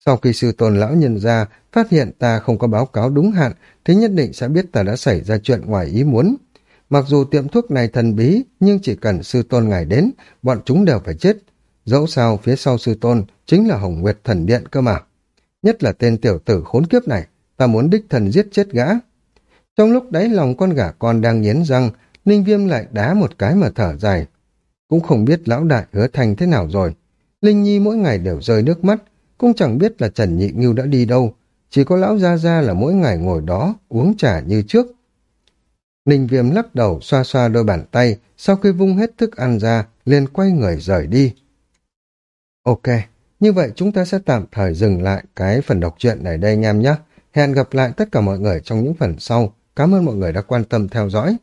Sau khi sư tôn lão nhân ra, phát hiện ta không có báo cáo đúng hạn, thì nhất định sẽ biết ta đã xảy ra chuyện ngoài ý muốn. Mặc dù tiệm thuốc này thần bí, nhưng chỉ cần sư tôn ngài đến, bọn chúng đều phải chết. Dẫu sao phía sau sư tôn chính là Hồng Nguyệt Thần Điện cơ mà. Nhất là tên tiểu tử khốn kiếp này, ta muốn đích thần giết chết gã. Trong lúc đáy lòng con gà con đang nghiến răng, Ninh Viêm lại đá một cái mà thở dài. Cũng không biết lão đại hứa thành thế nào rồi. Linh Nhi mỗi ngày đều rơi nước mắt, cũng chẳng biết là Trần Nhị Ngưu đã đi đâu. Chỉ có lão Gia Gia là mỗi ngày ngồi đó, uống trà như trước. Ninh Viêm lắc đầu xoa xoa đôi bàn tay, sau khi vung hết thức ăn ra, liền quay người rời đi. Ok, như vậy chúng ta sẽ tạm thời dừng lại cái phần đọc truyện này đây anh em nhé. Hẹn gặp lại tất cả mọi người trong những phần sau. Cảm ơn mọi người đã quan tâm theo dõi.